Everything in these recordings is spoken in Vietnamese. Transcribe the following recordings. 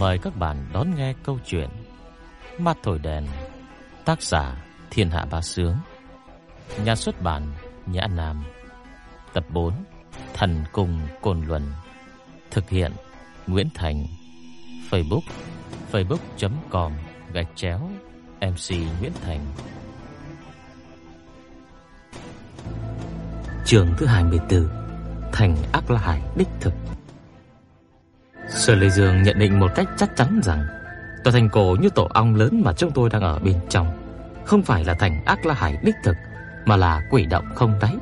Mời các bạn đón nghe câu chuyện Mắt thổi đèn, Tác giả Thiên Hạ Bá Sướng. Nhà xuất bản Nhã Nam. Tập 4 Thần Cùng Cồn Luân. Thực hiện Nguyễn Thành. Facebook facebook.com gạch chéo MC Nguyễn Thành. Trường thứ 24 Thành Ác La Hải đích thực. Sở Lê Dương nhận định một cách chắc chắn rằng tòa thành cổ như tổ ong lớn mà chúng tôi đang ở bên trong không phải là thành Ác La Hải đích thực mà là quỷ động không đáy.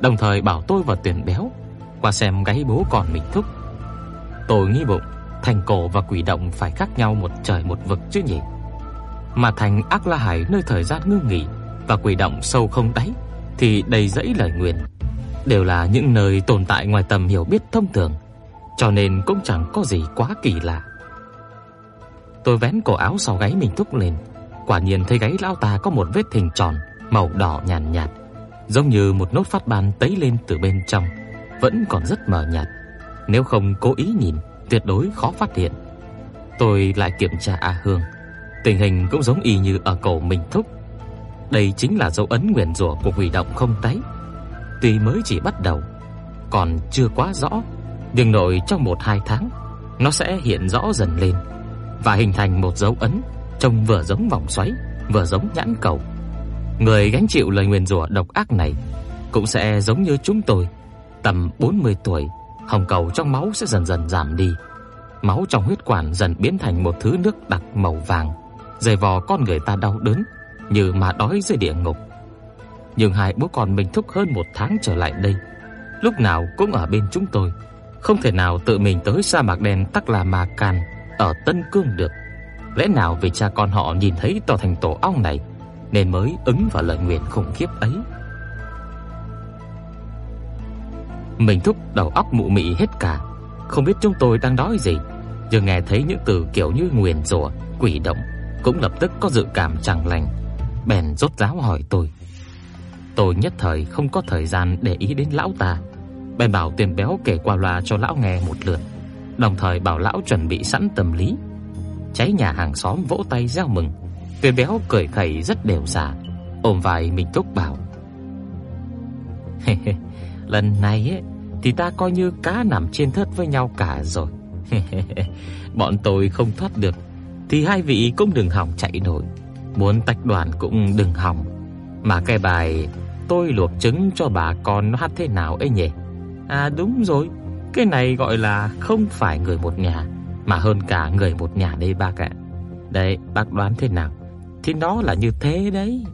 Đồng thời bảo tôi và Tuyển Béo qua xem gáy bố còn mình thúc. Tôi nghi bụng, thành cổ và quỷ động phải khác nhau một trời một vực chứ nhỉ. Mà thành Ác La Hải nơi thời gian ngưng nghỉ và quỷ động sâu không đáy thì đầy rẫy lời nguyền, đều là những nơi tồn tại ngoài tầm hiểu biết thông thường cho nên cũng chẳng có gì quá kỳ lạ. Tôi vén cổ áo sau gáy mình thúc lên, quả nhiên thấy gáy lão ta có một vết thình tròn màu đỏ nhàn nhạt, nhạt, giống như một nốt phát ban tấy lên từ bên trong, vẫn còn rất mờ nhạt. Nếu không cố ý nhìn, tuyệt đối khó phát hiện. Tôi lại kiểm tra A Hương, tình hình cũng giống y như ở cổ mình thúc. Đây chính là dấu ấn nguyền rủa của quỷ động không tái. Tuy mới chỉ bắt đầu, còn chưa quá rõ nhưng nội trong 1-2 tháng nó sẽ hiện rõ dần lên và hình thành một dấu ấn trông vừa giống vòng xoáy, vừa giống nhãn cầu. Người gánh chịu lời nguyền rủa độc ác này cũng sẽ giống như chúng tôi, tầm 40 tuổi, hồng cầu trong máu sẽ dần dần giảm đi. Máu trong huyết quản dần biến thành một thứ nước đặc màu vàng, dày vò con người ta đau đớn như mà đói dưới địa ngục. Nhưng hai bố con mình thúc hơn một tháng trở lại đây, lúc nào cũng ở bên chúng tôi không thể nào tự mình tới sa mạc đen Tắc La Ma Can ở Tân Cương được. Lẽ nào vì cha con họ nhìn thấy tòa thành tổ ong này nên mới ứng vào lời nguyện khủng khiếp ấy. Mình thúc đầu óc mụ mị hết cả, không biết chúng tôi đang nói gì, vừa nghe thấy những từ kiểu như nguyền rủa, quỷ động, cũng lập tức có dự cảm chẳng lành, bèn rốt ráo hỏi tôi. Tôi nhất thời không có thời gian để ý đến lão ta bèn bảo Tiền Béo kể qua loa cho lão nghe một lượt, đồng thời bảo lão chuẩn bị sẵn tâm lý. Cháy nhà hàng xóm vỗ tay reo mừng. Tiền Béo cười khẩy rất đều giả, ôm vai mình túc bảo: "Lần này ấy thì ta coi như cá nằm trên thớt với nhau cả rồi. Bọn tôi không thoát được thì hai vị cũng đừng hòng chạy nổi, muốn tách đoàn cũng đừng hòng. Mà cái bài tôi luộc trứng cho bà con nó hát thế nào ấy nhỉ? À đúng rồi, cái này gọi là không phải người một nhà mà hơn cả người một nhà đây bác ạ. Đây, bác đoán thế nào? Thì nó là như thế đấy.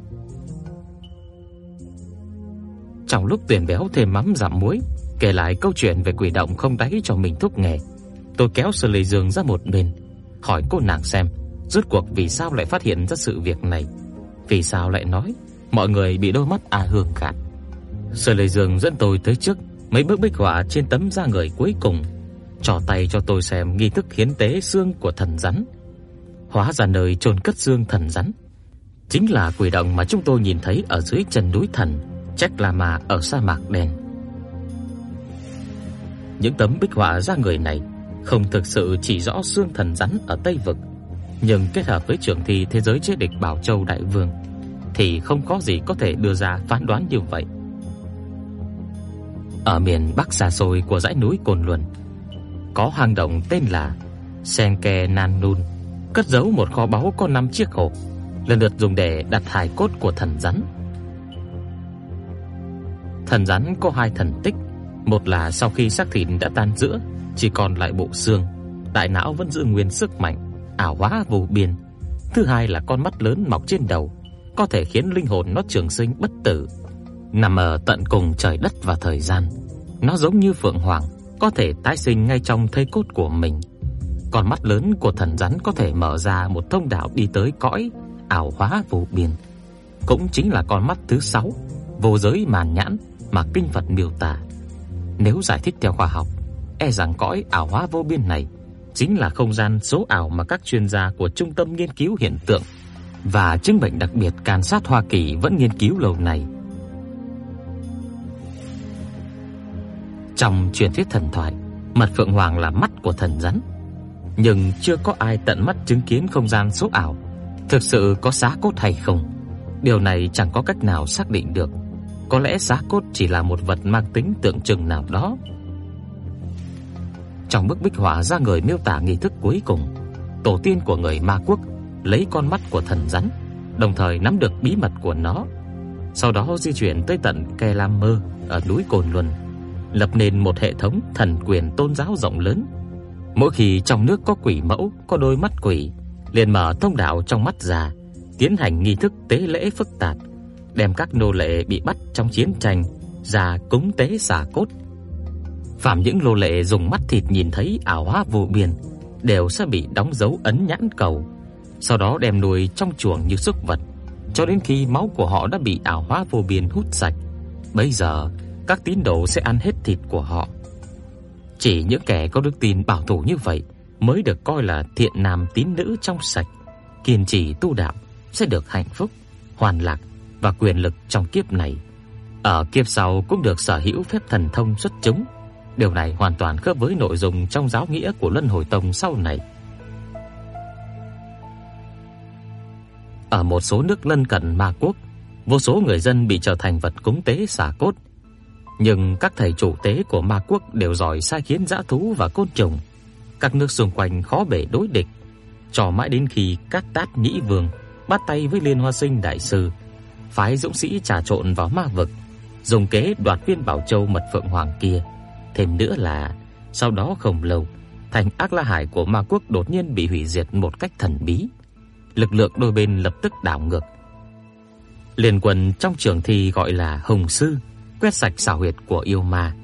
Trong lúc tuyển béo thêm mắm giảm muối, kể lại câu chuyện về quỷ động không đáy cho mình thúc nghề, tôi kéo Sở Lệ Dương ra một bên, hỏi cô nàng xem rốt cuộc vì sao lại phát hiện ra sự việc này, vì sao lại nói mọi người bị đôi mắt A Hương gạt. Sở Lệ Dương dẫn tôi tới trước mấy bức bích họa trên tấm da người cuối cùng, trò tay cho tôi xem nghi thức hiến tế xương của thần rắn. Hóa ra nơi chôn cất xương thần rắn chính là quỷ động mà chúng tôi nhìn thấy ở dưới chân núi thần chắc là mà ở sa mạc đen. Những tấm bích họa da người này không thực sự chỉ rõ xương thần rắn ở Tây vực, nhưng kết hợp với trường thi thế giới chế địch Bảo Châu Đại Vương thì không có gì có thể đưa ra phán đoán như vậy. Ở miền Bắc xa xôi của dãy núi Cồn Luân, có hang động tên là Senke Nan Nun, cất giấu một kho báu có 5 chiếc hộp, lần lượt dùng để đặt hài cốt của thần rắn. Thần rắn có hai thần tích, một là sau khi xác thịt đã tan rữa, chỉ còn lại bộ xương, đại não vẫn giữ nguyên sức mạnh, ảo hóa vô biên. Thứ hai là con mắt lớn mọc trên đầu, có thể khiến linh hồn nó trường sinh bất tử nằm ở tận cùng trời đất và thời gian. Nó giống như phượng hoàng, có thể tái sinh ngay trong thây cốt của mình. Con mắt lớn của thần rắn có thể mở ra một thông đạo đi tới cõi ảo hóa vô biên. Cũng chính là con mắt thứ sáu, vô giới màn nhãn mà kinh Phật miêu tả. Nếu giải thích theo khoa học, e rằng cõi ảo hóa vô biên này chính là không gian số ảo mà các chuyên gia của Trung tâm nghiên cứu hiện tượng và chứng bệnh đặc biệt can sát Hoa Kỳ vẫn nghiên cứu lâu nay. Trong truyền thuyết thần thoại, mật phượng hoàng là mắt của thần rắn. nhưng chưa có ai tận mắt chứng kiến không gian số ảo thực sự có xác cốt hay không. Điều này chẳng có cách nào xác định được. Có lẽ xác cốt chỉ là một vật mang tính tượng trưng nào đó. Trong bức bích họa ra người miêu tả nghi thức cuối cùng, tổ tiên của người Ma quốc lấy con mắt của thần rắn, đồng thời nắm được bí mật của nó. Sau đó di chuyển tới tận Ke Lam Mơ ở núi Cồn Luân, lập nên một hệ thống thần quyền tôn giáo rộng lớn. Mỗi khi trong nước có quỷ mẫu, có đôi mắt quỷ, liền mở thông đạo trong mắt ra, tiến hành nghi thức tế lễ phức tạp, đem các nô lệ bị bắt trong chiến tranh ra cúng tế xả cốt. Phạm những nô lệ dùng mắt thịt nhìn thấy ảo hóa vô biên đều sẽ bị đóng dấu ấn nhãn cầu, sau đó đem nuôi trong chuồng như súc vật, cho đến khi máu của họ đã bị ảo hóa vô biên hút sạch. Bây giờ, các tín đồ sẽ ăn hết thịt của họ. Chỉ những kẻ có đức tin bảo thủ như vậy mới được coi là thiện nam tín nữ trong sạch, kiên trì tu đạo sẽ được hạnh phúc, hoàn lạc và quyền lực trong kiếp này. Ở kiếp sau cũng được sở hữu phép thần thông xuất chúng. Điều này hoàn toàn khớp với nội dung trong giáo nghĩa của Luân Hồi Tông sau này. Ở một số nước lân cận Ma quốc, vô số người dân bị trở thành vật cúng tế xả cốt. Nhưng các thầy chủ tế của Ma quốc đều giỏi sai khiến dã thú và côn trùng. Các nước xung quanh khó bề đối địch, cho mãi đến khi các Tát Nhĩ Vương bắt tay với Liên Hoa Sinh đại sư, phái dũng sĩ trà trộn vào ma vực, dùng kế đoạt viên bảo châu mật phượng hoàng kia. Thêm nữa là sau đó không lâu, thành Ác La Hải của ma quốc đột nhiên bị hủy diệt một cách thần bí. Lực lượng đôi bên lập tức đảo ngược. Liên quân trong trường thi gọi là hồng sư, quét sạch xảo huyệt của yêu ma.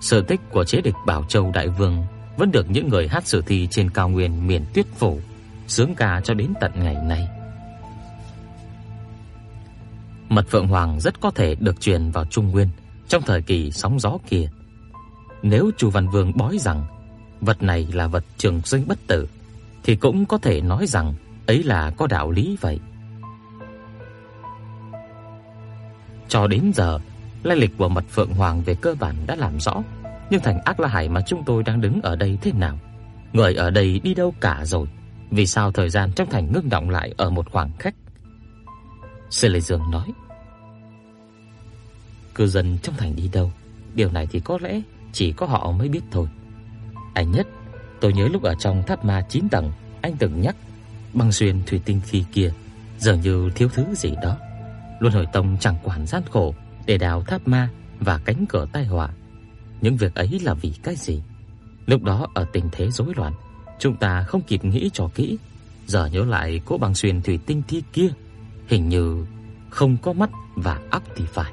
Sở tích của chế địch Bảo Châu đại vương vẫn được những người hát sử thi trên cao nguyên miền Tuyết phủ sướng ca cho đến tận ngày nay. Mật Phượng Hoàng rất có thể được truyền vào Trung Nguyên trong thời kỳ sóng gió kia. Nếu Chu Văn Vương bói rằng vật này là vật trường sinh bất tử thì cũng có thể nói rằng ấy là có đạo lý vậy. Cho đến giờ, lai lịch của Mật Phượng Hoàng về cơ bản đã làm rõ, nhưng thành Ác La Hải mà chúng tôi đang đứng ở đây thế nào? Người ở đây đi đâu cả rồi? Vì sao thời gian trong thành ngưng động lại ở một khoảng cách? Sư Lệ Dương nói. Cư dân trong thành đi đâu? Điều này thì có lẽ chỉ có họ mới biết thôi. Anh nhất, tôi nhớ lúc ở trong tháp ma 9 tầng, anh từng nhắc băng xuyên thủy tinh khi kia dường như thiếu thứ gì đó. Luân Hồi Tông chẳng quản gian khổ để đào tháp ma và cánh cửa tai họa. Những việc ấy là vì cái gì? Lúc đó ở tình thế rối loạn, chúng ta không kịp nghĩ cho kỹ, giờ nhớ lại cố băng xuyên thủy tinh thi kia, hình như không có mắt và óc thì phải.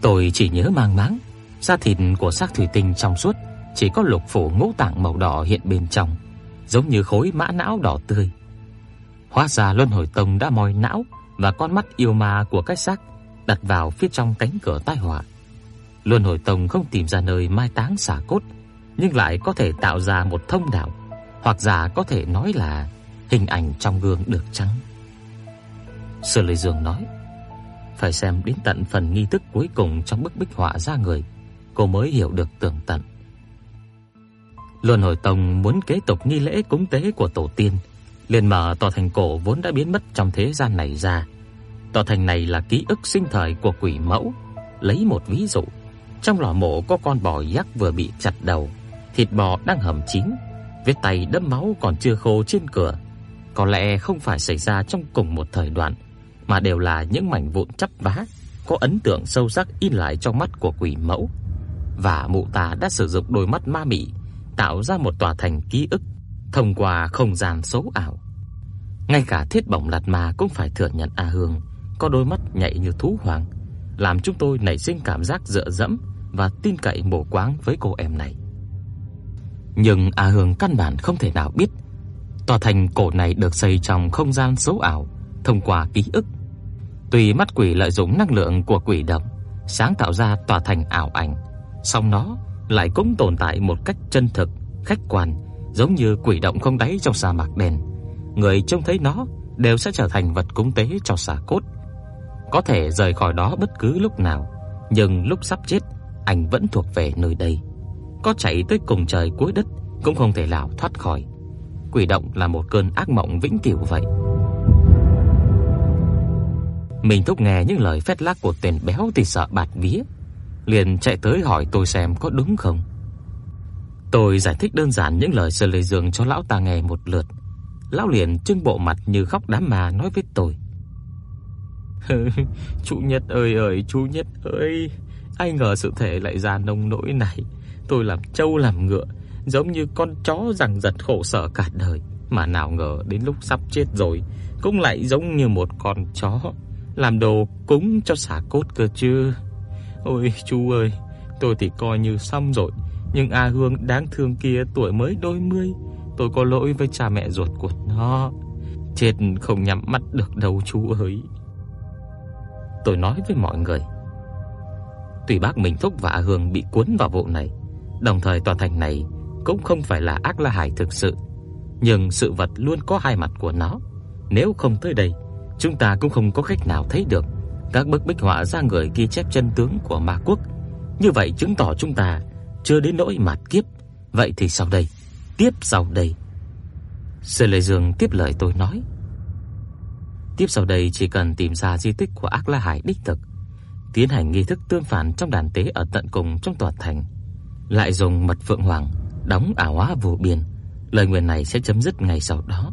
Tôi chỉ nhớ mang máng, da thịt của xác thủy tinh trong suốt, chỉ có lục phủ ngũ tạng màu đỏ hiện bên trong, giống như khối mã não đỏ tươi. Hóa ra Luân Hồi Tông đã moi não và con mắt yêu ma của cái xác đặt vào phía trong cánh cửa tai họa. Luân Hồi Tông không tìm ra nơi mai táng xả cốt, nhưng lại có thể tạo ra một thông đạo, hoặc giả có thể nói là hình ảnh trong gương được trắng. Sở Lệ Dương nói, phải xem đến tận phần nghi thức cuối cùng trong bức bích họa ra người, cô mới hiểu được tường tận. Luân Hồi Tông muốn kế tục nghi lễ cúng tế của tổ tiên, liền mở tòa thành cổ vốn đã biến mất trong thế gian này ra. Tòa thành này là ký ức sinh thời của quỷ mẫu. Lấy một ví dụ, trong lò mổ có con bò giác vừa bị chặt đầu, thịt bò đang hầm chín, vết tay đẫm máu còn chưa khô trên cửa. Có lẽ không phải xảy ra trong cùng một thời đoạn, mà đều là những mảnh vụn chắp vá có ấn tượng sâu sắc in lại trong mắt của quỷ mẫu. Và mụ ta đã sử dụng đôi mắt ma mị tạo ra một tòa thành ký ức thông qua không gian số ảo. Ngay cả Thiết Bổng Lạt Ma cũng phải thừa nhận A Hương có đôi mắt nhạy như thú hoàng, làm chúng tôi nảy sinh cảm giác dựa dẫm và tin cậy mù quáng với cô em này. Nhưng A Hương căn bản không thể nào biết tòa thành cổ này được xây trong không gian số ảo thông qua ký ức. Tùy mắt quỷ lợi dụng năng lượng của quỷ động sáng tạo ra tòa thành ảo ảnh, song nó lại cũng tồn tại một cách chân thực, khách quan, giống như quỷ động không đáy trong sa mạc đen. Người trông thấy nó đều sẽ trở thành vật cúng tế cho xà cốt. Có thể rời khỏi đó bất cứ lúc nào, nhưng lúc sắp chết, anh vẫn thuộc về nơi đây. có chạy tới cùng trời cuối đất cũng không thể nào thoát khỏi. Quỷ động là một cơn ác mộng vĩnh cửu vậy. Mình thúc nghe những lời phét lác của tên béo thì sợ bạt vía, liền chạy tới hỏi tôi xem có đúng không. Tôi giải thích đơn giản những lời Sơ Lê Dương cho lão ta nghe một lượt. Lão liền trưng bộ mặt như khóc đám mà nói với tôi: "Chú Nhất ơi ơi, chú Nhất ơi, ai ngờ sự thể lại ra nông nỗi này. Tôi làm trâu làm ngựa, giống như con chó rằng giật khổ sở cả đời, mà nào ngờ đến lúc sắp chết rồi cũng lại giống như một con chó làm đồ cúng cho xả cốt cơ chứ. Ôi chú ơi, tôi thì coi như xong rồi, nhưng A Hương đáng thương kia tuổi mới đôi mươi, tôi có lỗi với cha mẹ ruột của nó. Chết không nhắm mắt được đâu chú ơi. Tôi nói với mọi người. tùy bác Minh Thúc và A Hương bị cuốn vào vụ này, đồng thời tòa thành này cũng không phải là ác la hải thực sự, nhưng sự vật luôn có hai mặt của nó. Nếu không tới đây, chúng ta cũng không có cách nào thấy được các bức bích họa ra người ghi chép chân tướng của ma quốc. Như vậy chứng tỏ chúng ta chưa đến nỗi mạt kiếp. Vậy thì sau đây? Tiếp sau đây. Sư Lệ Dương tiếp lời tôi nói. Tiếp sau đây chỉ cần tìm ra di tích của Ác La Hải đích thực, tiến hành nghi thức tương phản trong đàn tế ở tận cùng trong tòa thành, lại dùng mật phượng hoàng đóng ảo hóa vô biên, lời nguyền này sẽ chấm dứt ngày sau đó.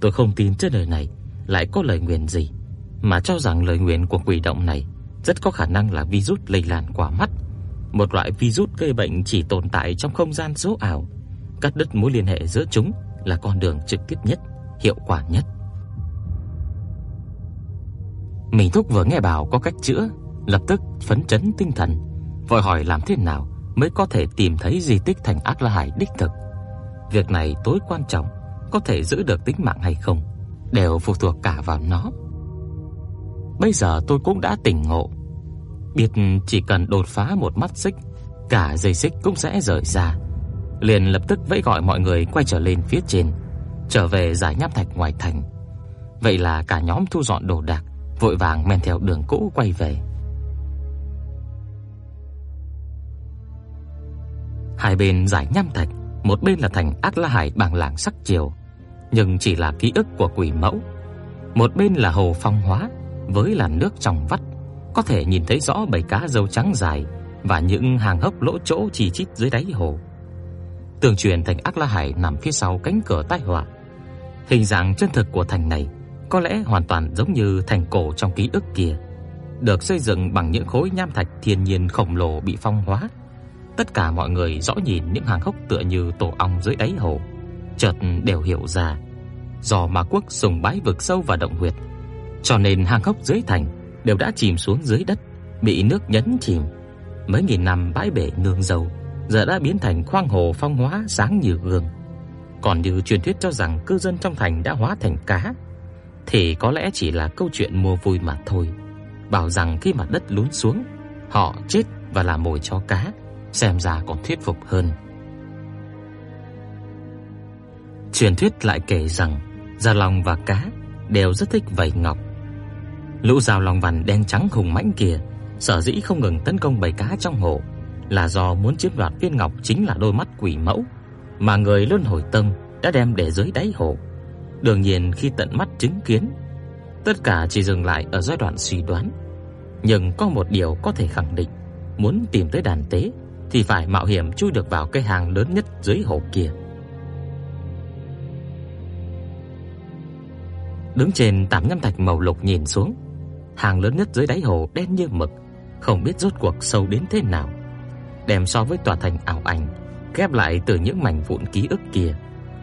Tôi không tin trên đời này lại có lời nguyền gì, mà cho rằng lời nguyền của quỷ động này rất có khả năng là virus lây lan qua mắt, một loại virus gây bệnh chỉ tồn tại trong không gian số ảo. Cắt đứt mối liên hệ giữa chúng là con đường trực tiếp nhất, hiệu quả nhất. Mình thúc vừa nghe bảo có cách chữa, lập tức phấn chấn tinh thần, vội hỏi làm thế nào mới có thể tìm thấy di tích thành Ác La Hải đích thực. Việc này tối quan trọng, có thể giữ được tính mạng hay không đều phụ thuộc cả vào nó. Bây giờ tôi cũng đã tỉnh ngộ, biết chỉ cần đột phá một mắt xích, cả dây xích cũng sẽ rời ra. Liền lập tức vẫy gọi mọi người quay trở lên phía trên, trở về giải nháp thạch ngoài thành. Vậy là cả nhóm thu dọn đồ đạc, vội vàng men theo đường cũ quay về. Hai bên giải nham thạch, một bên là thành Ác La Hải bằng làng sắc chiều, nhưng chỉ là ký ức của quỷ mẫu. Một bên là hồ phong hóa với làn nước trong vắt, có thể nhìn thấy rõ bầy cá râu trắng dài và những hàng hốc lỗ chỗ chỉ chít dưới đáy hồ. Tường truyền thành Ác La Hải nằm phía sau cánh cửa tai họa. Hình dạng chân thực của thành này có lẽ hoàn toàn giống như thành cổ trong ký ức kia, được xây dựng bằng những khối nham thạch thiên nhiên khổng lồ bị phong hóa. Tất cả mọi người rõ nhìn những hàng hốc tựa như tổ ong dưới đáy hồ chợt đều hiểu ra, do Ma quốc sùng bái vực sâu và động huyệt, cho nên hàng hốc dưới thành đều đã chìm xuống dưới đất, bị nước nhấn chìm. Mấy nghìn năm bãi bể nương dầu giờ đã biến thành khoang hồ phong hóa sáng như gương. Còn như truyền thuyết cho rằng cư dân trong thành đã hóa thành cá, thì có lẽ chỉ là câu chuyện mua vui mà thôi. Bảo rằng khi mặt đất lún xuống, họ chết và làm mồi cho cá, xem ra còn thuyết phục hơn. Truyền thuyết lại kể rằng Gia Long và cá đều rất thích vảy ngọc. Lũ rào long vằn đen trắng hùng mãnh kia sở dĩ không ngừng tấn công bầy cá trong hồ là do muốn chiếm đoạt viên ngọc chính là đôi mắt quỷ mẫu mà người luân hồi tâm đã đem để dưới đáy hồ. Đương nhiên khi tận mắt chứng kiến, tất cả chỉ dừng lại ở giai đoạn suy đoán. Nhưng có một điều có thể khẳng định, muốn tìm tới đàn tế thì phải mạo hiểm chui được vào cây hang lớn nhất dưới hồ kia. Đứng trên tám nhâm thạch màu lục nhìn xuống, hàng lớn nhất dưới đáy hồ đen như mực, không biết rốt cuộc sâu đến thế nào. Đem so với tòa thành ảo ảnh, ghép lại từ những mảnh vụn ký ức kia,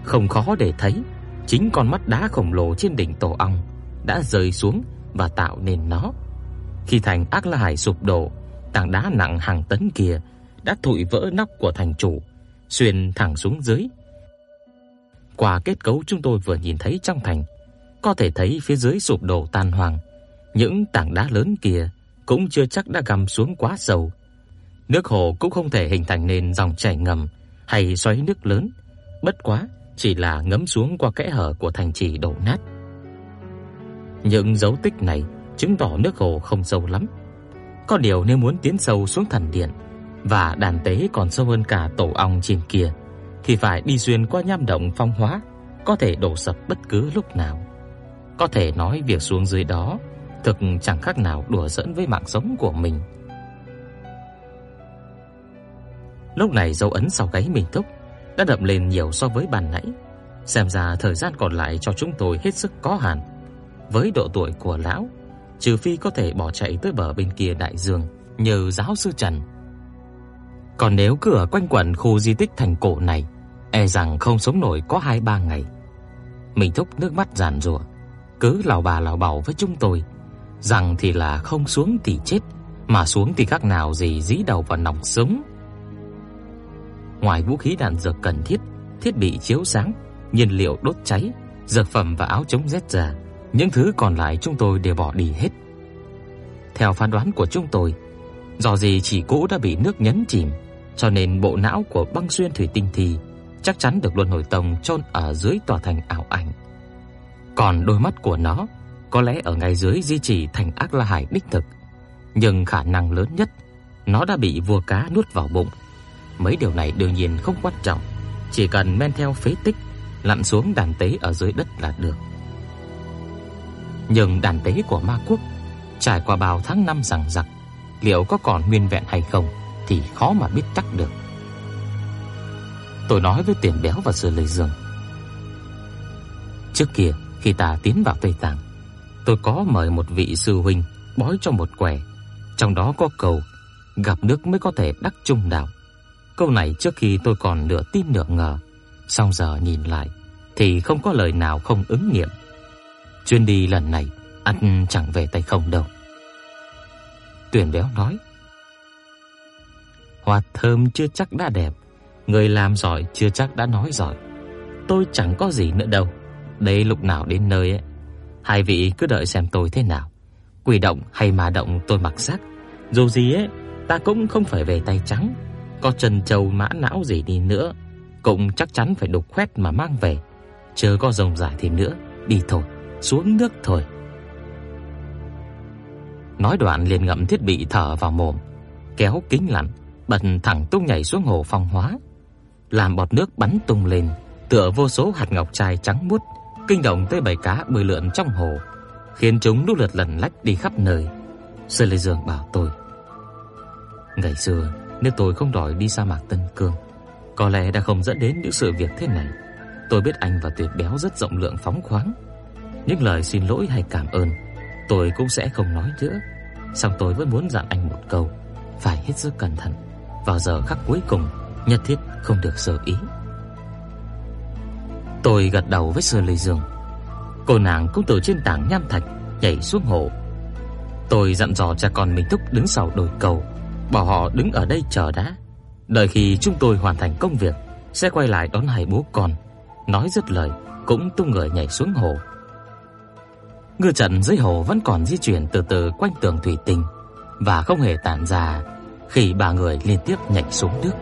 không khó để thấy chính con mắt đá khổng lồ trên đỉnh tổ ong đã rơi xuống và tạo nên nó. Khi thành Ác La Hải sụp đổ, tảng đá nặng hàng tấn kia đã thụi vỡ nóc của thành chủ, xuyên thẳng xuống dưới. Qua kết cấu chúng tôi vừa nhìn thấy trong thành, có thể thấy phía dưới sụp đổ tan hoang, những tảng đá lớn kia cũng chưa chắc đã gầm xuống quá sâu. Nước hồ cũng không thể hình thành nên dòng chảy ngầm hay xoáy nước lớn, bất quá chỉ là ngấm xuống qua kẽ hở của thành trì đổ nát. Những dấu tích này chứng tỏ nước hồ không sâu lắm. Có điều nếu muốn tiến sâu xuống thần điện Và đàn tế còn sâu hơn cả tổ ong trên kia thì phải đi xuyên qua nham động phong hóa, có thể đổ sập bất cứ lúc nào. Có thể nói việc xuống dưới đó thực chẳng khác nào đùa giỡn với mạng sống của mình. Lúc này dấu ấn sau gáy mình thúc đã đậm lên nhiều so với bàn nãy. Xem ra thời gian còn lại cho chúng tôi hết sức có hạn. Với độ tuổi của lão, trừ phi có thể bỏ chạy tới bờ bên kia đại dương nhờ giáo sư Trần. Còn nếu cứ ở quanh quẩn khu di tích thành cổ này, e rằng không sống nổi có 2 3 ngày. Mình thúc nước mắt giàn giụa, cứ lảo bà lảo bảo với chúng tôi, rằng thì là không xuống thì chết, mà xuống thì các nào gì dí đầu vào nòng súng. Ngoài vũ khí đạn dược cần thiết, thiết bị chiếu sáng, nhiên liệu đốt cháy, dược phẩm và áo chống rét già, những thứ còn lại chúng tôi đều bỏ đi hết. Theo phán đoán của chúng tôi, do gì chỉ cũ đã bị nước nhấn chìm, cho nên bộ não của băng xuyên thủy tinh thì chắc chắn được luân hồi tông chôn ở dưới tòa thành ảo ảnh. Còn đôi mắt của nó có lẽ ở ngay dưới di chỉ thành ác la hải đích thực, nhưng khả năng lớn nhất nó đã bị vua cá nuốt vào bụng. Mấy điều này đương nhiên không quan trọng, chỉ cần men theo phế tích lặn xuống đàn tế ở dưới đất là được. Nhưng đàn tế của ma quốc trải qua bao tháng năm rằng rặc, liệu có còn nguyên vẹn hay không thì khó mà biết chắc được. Tôi nói với Tiền Béo và Sư Lê Dương. Trước kia, khi ta tiến vào Tây Tạng, tôi có mời một vị sư huynh bói cho một quẻ, trong đó có câu gặp nước mới có thể đắc trung đạo. Câu này trước khi tôi còn nửa tin nửa ngờ, song giờ nhìn lại thì không có lời nào không ứng nghiệm. Chuyến đi lần này ăn chẳng về tay không đâu. Tuyển béo nói. Hoa thơm chưa chắc đã đẹp, người làm giỏi chưa chắc đã nói giỏi. Tôi chẳng có gì nữa đâu. Đây lúc nào đến nơi ấy, hai vị cứ đợi xem tôi thế nào. Quỷ động hay ma động tôi mặc xác. Dù gì ấy, ta cũng không phải về tay trắng. Có chân châu mã não gì đi nữa, cũng chắc chắn phải đục khoét mà mang về. Chớ có rồng rải thêm nữa, đi thôi, xuống nước thôi. Nói đoạn liền ngậm thiết bị thở vào mồm, kéo kính lặn, bật thẳng tung nhảy xuống hồ phong hóa, làm bọt nước bắn tung lên, tựa vô số hạt ngọc trai trắng muốt, kinh động tới bầy cá bơi lượn trong hồ, khiến chúng lúc lượt lần lách đi khắp nơi. Sơ Lê Dương bảo tôi: "Ngày xưa, nếu tôi không đòi đi sa mạc Tân Cương, có lẽ đã không dẫn đến những sự việc thế này. Tôi biết anh và Tuyệt Béo rất rộng lượng phóng khoáng, những lời xin lỗi hay cảm ơn tôi cũng sẽ không nói nữa. Song tôi vẫn muốn dặn anh một câu, phải hết sức cẩn thận. Vào giờ khắc cuối cùng, nhất thiết không được sơ ý. Tôi gật đầu với Sơ Lê Dương. Cô nàng cũng từ trên tảng nham thạch nhảy xuống hồ. Tôi dặn dò cha con mình thúc đứng sau đồi cầu, bảo họ đứng ở đây chờ đã. Đợi khi chúng tôi hoàn thành công việc, sẽ quay lại đón hai bố con. Nói dứt lời, cũng tung người nhảy xuống hồ. Ngư trận dưới hồ vẫn còn di chuyển từ từ quanh tường thủy tinh và không hề tản ra khi ba người liên tiếp nhảy xuống nước.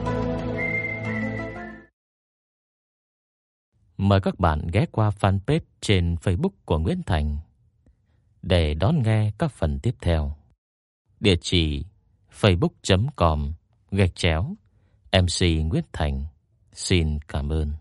Mời các bạn ghé qua fanpage trên Facebook của Nguyễn Thành để đón nghe các phần tiếp theo. Địa chỉ facebook.com gạch chéo MC Nguyễn Thành. Xin cảm ơn.